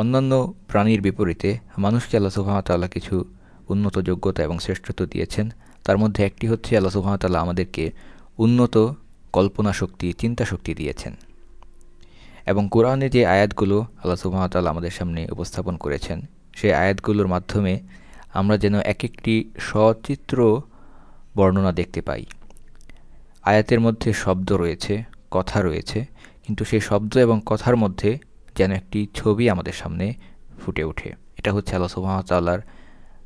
অন্যান্য প্রাণীর বিপরীতে মানুষকে আল্লাহ সুহামতাল্লাহ কিছু উন্নত, যোগ্যতা এবং শ্রেষ্ঠত্ব দিয়েছেন। তার মধ্যে একটি হচ্ছে আল্লাহ সুহামতাল্লাহ আমাদেরকে উন্নত কল্পনা শক্তি, চিন্তা শক্তি দিয়েছেন। এবং কোরআনে যে আয়াতগুলো আল্লাহ সুহামতাল্লাহ আমাদের সামনে উপস্থাপন করেছেন, সেই আয়াতগুলোর মাধ্যমে আমরা যেন এক একটি সচিত্র বর্ণনা দেখতে পাই। আয়াতের মধ্যে শব্দ রয়েছে, কথা রয়েছে, কিন্তু সেই শব্দ এবং কথার মধ্যে যেন একটি ছবি আমাদের সামনে ফুটে ওঠে। এটা হচ্ছে আল্লাহ সুহামতাল্লাহর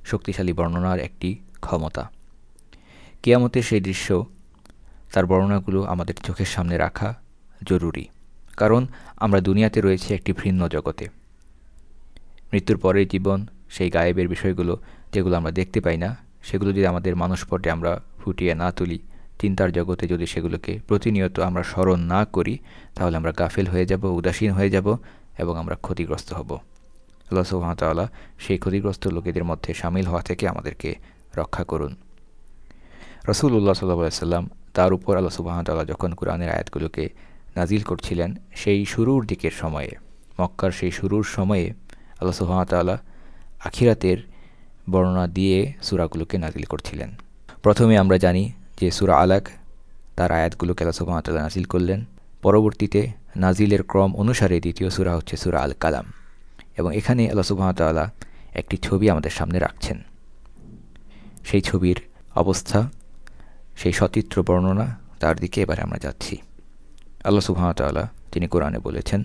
শক্তিশালী বর্ণনার একটি ক্ষমতা। কেয়ামতের সেই দৃশ্য, তার বর্ণনাগুলো আমাদের চোখের সামনে রাখা জরুরি। কারণ আমরা দুনিয়াতে রয়েছে একটি ভিন্ন জগতে। মৃত্যুর পরের জীবন, সেই গায়েবের বিষয়গুলো যেগুলো আমরা দেখতে পাই না, সেগুলো যদি আমাদের মানুষ মানসপটে আমরা ফুটিয়ে না তুলি, চিন্তার জগতে যদি সেগুলোকে প্রতিনিয়ত আমরা স্মরণ না করি, তাহলে আমরা গাফেল হয়ে যাব, উদাসীন হয়ে যাব এবং আমরা ক্ষতিগ্রস্ত হব। আল্লাহ সুহামতাল্লাহ সেই ক্ষতিগ্রস্ত লোকেদের মধ্যে সামিল হওয়া থেকে আমাদেরকে রক্ষা করুন। রসুল্লাহ সাল্লাহ সাল্লাম তার উপর আল্লাহ সুবাহতাল্লাহ যখন কোরআনের আয়াতগুলোকে নাজিল করছিলেন, সেই শুরুর দিকের সময়ে, মক্কার সেই শুরুর সময়ে আল্লাহ সুহামতাল্লাহ আখিরাতের বর্ণনা দিয়ে সুরাগুলোকে নাজিল করছিলেন। প্রথমে আমরা জানি যে সুরা আলাক, তার আয়াতগুলোকে আল্লাহ সুবাহতাল্লাহ নাজিল করলেন। পরবর্তীতে নাজিলের ক্রম অনুসারে দ্বিতীয় সুরা হচ্ছে সুরা আল কালাম এবং এখানে আল্লাহ সুবাহতাল্লাহ একটি ছবি আমাদের সামনে রাখছেন সেই ছবির অবস্থা সেই সচিত্র বর্ণনা তার দিকে এবারে আমরা যাচ্ছি আল্লাহ সুবাহতাল্লাহ তিনি কোরআনে বলেছেন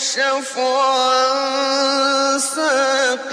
يكشف عن ساق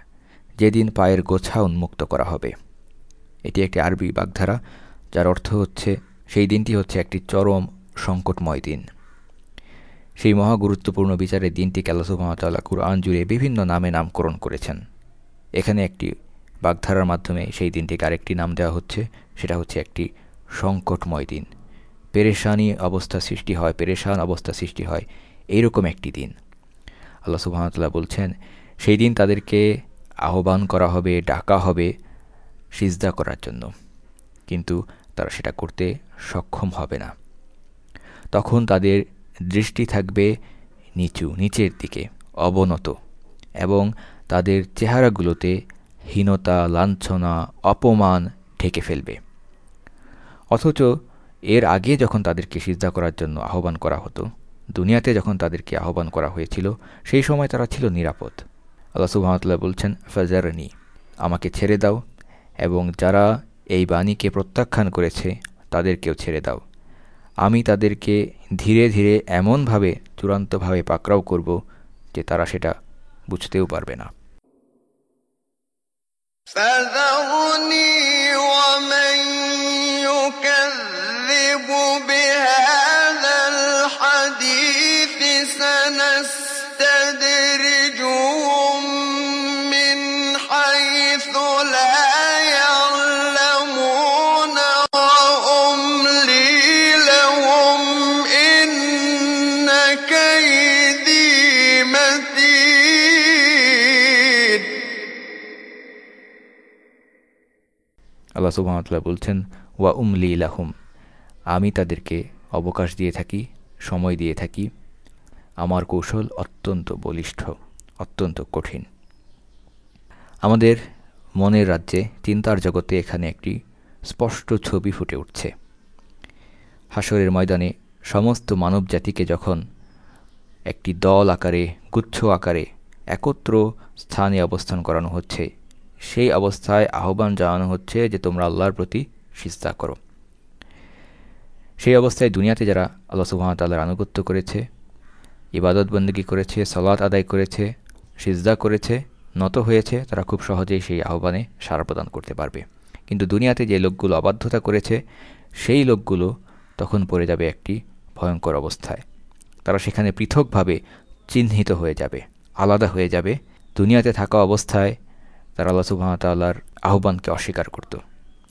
যেদিন পায়ের গোছা উন্মুক্ত করা হবে। এটি একটি আরবি বাগধারা, যার অর্থ হচ্ছে, সেই দিনটি হচ্ছে একটি চরম সংকটময় দিন। সেই মহা গুরুত্বপূর্ণ বিচারের দিনটিকে আল্লাহ সুহামতাল্লাহ কুরআন জুড়ে বিভিন্ন নামে নামকরণ করেছেন। এখানে একটি বাগধারার মাধ্যমে সেই দিনটিকে আরেকটি নাম দেওয়া হচ্ছে, সেটা হচ্ছে একটি সংকটময় দিন। পেরেশানি অবস্থা সৃষ্টি হয়, পেরেশান অবস্থা সৃষ্টি হয়, এইরকম একটি দিন। আল্লাহ সুবাহতাল্লাহ বলছেন, সেই দিন তাদেরকে আহ্বান করা হবে, ডাকা হবে, সিজদা করার জন্য। কিন্তু তারা সেটা করতে সক্ষম হবে না। তখন তাদের দৃষ্টি থাকবে নিচু, নিচের দিকে, অবনত এবং তাদের চেহারাগুলোতে হীনতা, লাঞ্ছনা, অপমান ঢেকে ফেলবে। অথচ এর আগে যখন তাদেরকে সিজদা করার জন্য আহ্বান করা হতো, দুনিয়াতে যখন তাদেরকে আহ্বান করা হয়েছিল, সেই সময় তারা ছিল নিরাপদ। আল্লাহ সুবাহতাল্লাহ বলছেন ফাজারনি আমাকে ছেড়ে দাও এবং যারা এই বাণীকে প্রত্যাখ্যান করেছে তাদেরকেও ছেড়ে দাও আমি তাদেরকে ধীরে ধীরে এমনভাবে চূড়ান্তভাবে পাকড়াও করব যে তারা সেটা বুঝতেও পারবে না فذرني আল্লাহ সুবাহতাল্লাহ বলছেন, ওয়া উমলি লাহুম। আমি তাদেরকে অবকাশ দিয়ে থাকি, সময় দিয়ে থাকি। আমার কৌশল অত্যন্ত বলিষ্ঠ, অত্যন্ত কঠিন। আমাদের মনের রাজ্যে চিন্তার জগতে এখানে একটি স্পষ্ট ছবি ফুটে উঠছে। হাসরের ময়দানে সমস্ত মানব জাতিকে যখন একটি দল আকারে, গুচ্ছ আকারে একত্র স্থানে অবস্থান করানো হচ্ছে সেই অবস্থায় আহ্বান জানানো হচ্ছে যে তোমরা আল্লাহর প্রতি সিস্তা করো। সেই অবস্থায় দুনিয়াতে যারা আল্লাহ সুহামতাল্লাহর আনুগত্য করেছে, ইবাদত বন্দী করেছে সলাৎ আদায় করেছে, সিজদা করেছে, নত হয়েছে, তারা খুব সহজেই সেই আহ্বানে সাড়া প্রদান করতে পারবে। কিন্তু দুনিয়াতে যে লোকগুলো অবাধ্যতা করেছে, সেই লোকগুলো তখন পড়ে যাবে একটি ভয়ঙ্কর অবস্থায়। তারা সেখানে পৃথকভাবে চিহ্নিত হয়ে যাবে, আলাদা হয়ে যাবে। দুনিয়াতে থাকা অবস্থায় তারা আল্লাহ সুবাহতাল্লাহর আহ্বানকে অস্বীকার করত।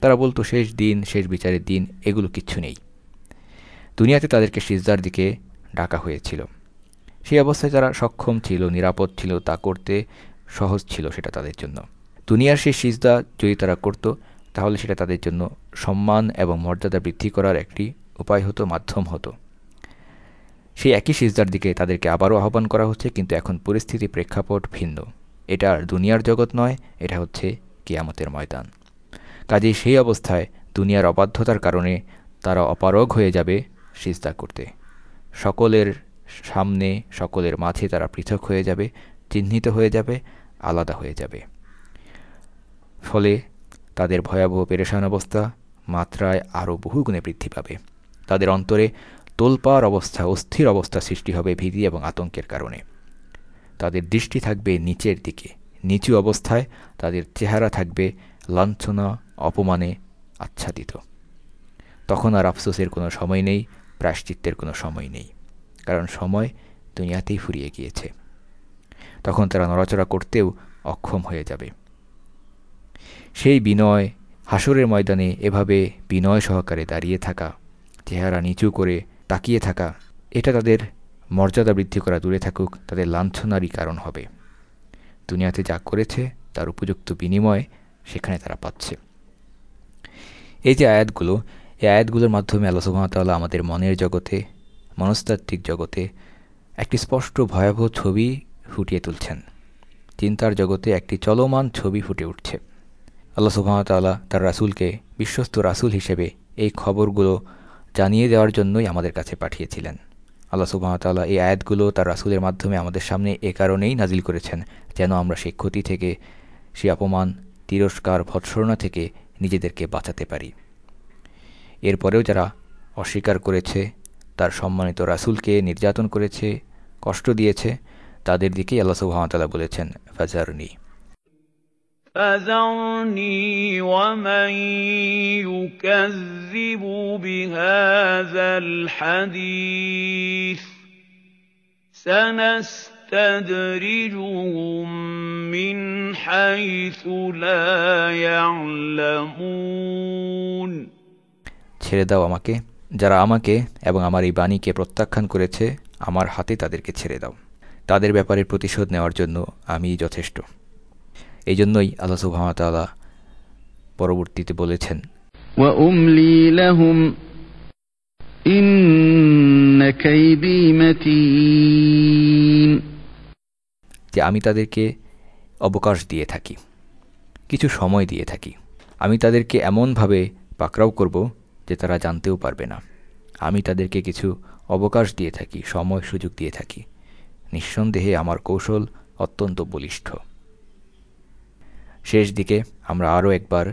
তারা বলতো, শেষ দিন, শেষ বিচারের দিন, এগুলো কিচ্ছু নেই। দুনিয়াতে তাদেরকে সিজদার দিকে ডাকা হয়েছিল। সেই অবস্থায় তারা সক্ষম ছিল, নিরাপদ ছিল, তা করতে সহজ ছিল সেটা তাদের জন্য। দুনিয়ার সেই সিজদা যদি তারা করত, তাহলে সেটা তাদের জন্য সম্মান এবং মর্যাদা বৃদ্ধি করার একটি উপায় হতো, মাধ্যম হতো। সেই একই সিজদার দিকে তাদেরকে আবারও আহ্বান করা হচ্ছে, কিন্তু এখন পরিস্থিতি প্রেক্ষাপট ভিন্ন। এটা দুনিয়ার জগৎ নয়, এটা হচ্ছে কিয়ামতের ময়দান। কাজেই সেই অবস্থায় দুনিয়ার অবাধ্যতার কারণে তারা অপারগ হয়ে যাবে সিজদা করতে। সকলের সামনে, সকলের মাঝে তারা পৃথক হয়ে যাবে, চিহ্নিত হয়ে যাবে, আলাদা হয়ে যাবে। ফলে তাদের ভয়াবহ পেরেশান অবস্থা মাত্রায় আরও বহুগুণে বৃদ্ধি পাবে। তাদের অন্তরে তোলপাড় অবস্থা, অস্থির অবস্থা সৃষ্টি হবে ভীতি এবং আতঙ্কের কারণে। তাদের দৃষ্টি থাকবে নিচের দিকে। নিচু অবস্থায় তাদের চেহারা থাকবে লাঞ্ছনা, অপমানে আচ্ছাদিত। তখন আর আফসোসের কোনো সময় নেই, প্রায়শ্চিত্তের কোনো সময় নেই। কারণ সময় দুনিয়াতেই ফুরিয়ে গিয়েছে। তখন তারা নড়াচড়া করতেও অক্ষম হয়ে যাবে। সেই বিনয়, হাসরের ময়দানে এভাবে বিনয় সহকারে দাঁড়িয়ে থাকা, চেহারা নিচু করে তাকিয়ে থাকা, এটা তাদের মর্যাদা বৃদ্ধি করা দূরে থাকুক, তাদের লাঞ্ছনারই কারণ হবে। দুনিয়াতে যা করেছে, তার উপযুক্ত বিনিময় সেখানে তারা পাচ্ছে। এই যে আয়াতগুলো, এই আয়াতগুলোর মাধ্যমে আল্লাহ সুবাহতাল্লাহ আমাদের মনের জগতে, মনস্তাত্ত্বিক জগতে একটি স্পষ্ট ভয়াবহ ছবি ফুটিয়ে তুলছেন। চিন্তার জগতে একটি চলমান ছবি ফুটে উঠছে। আল্লাহ সুবাহতাল্লাহ তার রাসুলকে বিশ্বস্ত রাসুল হিসেবে এই খবরগুলো জানিয়ে দেওয়ার জন্যই আমাদের কাছে পাঠিয়েছিলেন। আল্লাহ সুবাহতাল্লাহ এই আয়াতগুলো তার রাসুলের মাধ্যমে আমাদের সামনে এ কারণেই নাজিল করেছেন, যেন আমরা সেই ক্ষতি থেকে, সেই অপমান, তিরস্কার ভৎসরণা থেকে নিজেদেরকে বাঁচাতে পারি। এরপরেও যারা অস্বীকার করেছে, তার সম্মানিত রাসুলকে নির্যাতন করেছে, কষ্ট দিয়েছে, তাদের দিকেই আল্লাহ সুবাহতাল্লাহ বলেছেন, ফাজারনি। فذرني ومن يكذب بهذا الحديث سنستدرجهم من حيث لا يعلمون ছেড়ে দাও আমাকে যারা আমাকে এবং আমার এই বাণীকে প্রত্যাখ্যান করেছে আমার হাতে তাদেরকে ছেড়ে দাও তাদের ব্যাপারে প্রতিশোধ নেওয়ার জন্য আমি যথেষ্ট এই জন্যই আল্লাহ সুহামতাল্লাহ পরবর্তীতে বলেছেন যে আমি তাদেরকে অবকাশ দিয়ে থাকি কিছু সময় দিয়ে থাকি। আমি তাদেরকে এমনভাবে পাকড়াও করব যে তারা জানতেও পারবে না। আমি তাদেরকে কিছু অবকাশ দিয়ে থাকি সময় সুযোগ দিয়ে থাকি। নিঃসন্দেহে আমার কৌশল অত্যন্ত বলিষ্ঠ। শেষ দিকে আমরা আরও একবার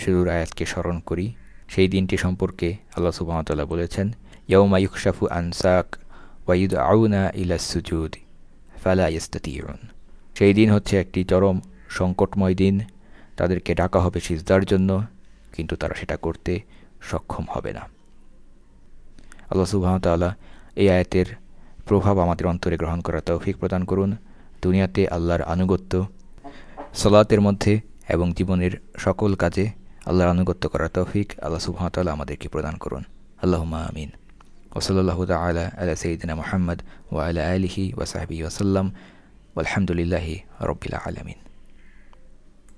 শুরুর আয়াতকে স্মরণ করি। সেই দিনটি সম্পর্কে আল্লাহ সুবাহতাল্লাহ বলেছেন ইয়ৌমা ইউকশাফু আনসাক ওয়াইদ আউনা ইলা সুজুদ, ফালা ইস্তাতিউন সেই দিন হচ্ছে একটি চরম সংকটময় দিন। তাদেরকে ডাকা হবে সিজদার জন্য, কিন্তু তারা সেটা করতে সক্ষম হবে না। আল্লাহ সুবাহতাল্লাহ এই আয়াতের প্রভাব আমাদের অন্তরে গ্রহণ করার তৌফিক প্রদান করুন। দুনিয়াতে আল্লাহর আনুগত্য সলাতের মধ্যে এবং জীবনের সকল কাজে আল্লাহর আনুগত্য করার তৌফিক আল্লাহ সুহামতাল আমাদেরকে প্রদান করুন। আল্লাহ আমিন। ওসলাল্লাহ তালা আলা সঈদিনা মোহাম্মদ ওয়া আলা আলিহি ওয়া ওসাল্লাম আলহামদুলিল্লাহি রবিল্লা আলামিন।